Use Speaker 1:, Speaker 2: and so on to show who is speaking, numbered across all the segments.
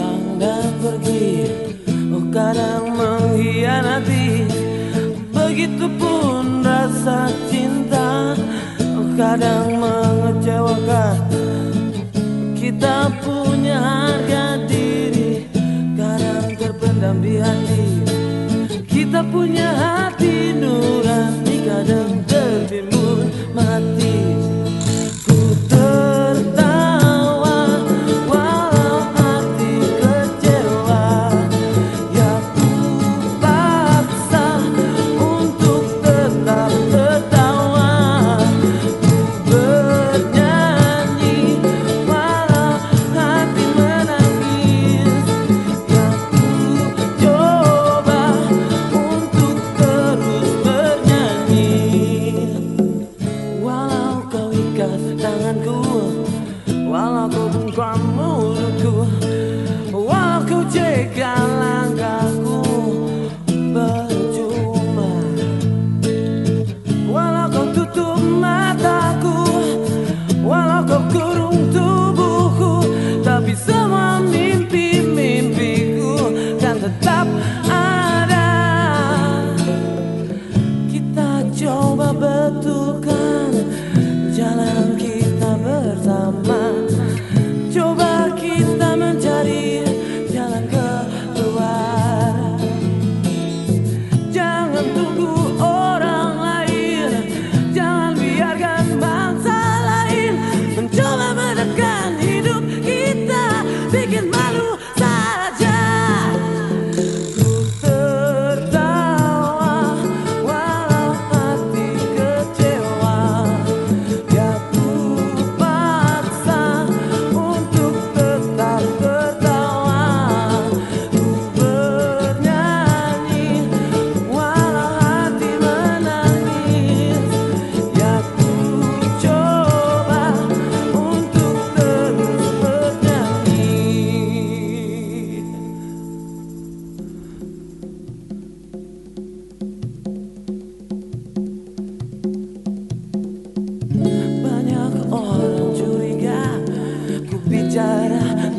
Speaker 1: datang dan pergi. Oh kadang mengkhianati. Begitupun rasa cinta. Oh kadang mengecewakan. Kita punya harga diri. Kadang terpendam di hati. Kita punya hati nurani. Kadang tertimbun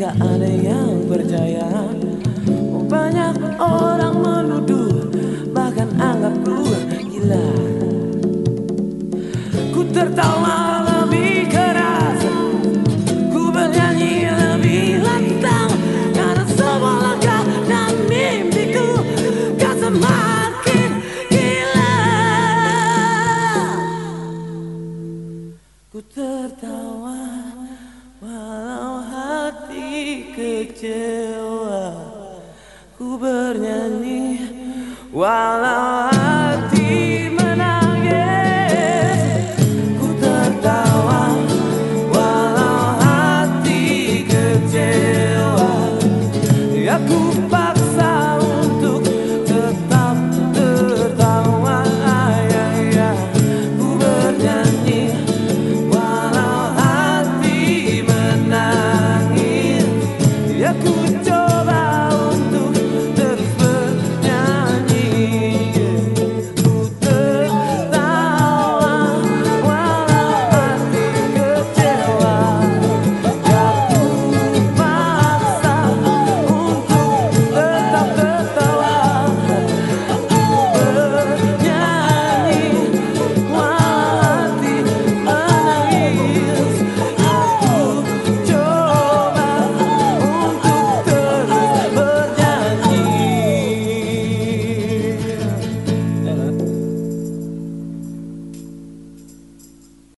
Speaker 1: gak ada yang percaya. Banyak orang menuduh Bahkan anggap ku gila. Ku tertawa kecewa Ku bernyanyi Walau hati menangis Ku tertawa Walau hati kecewa. Ya ku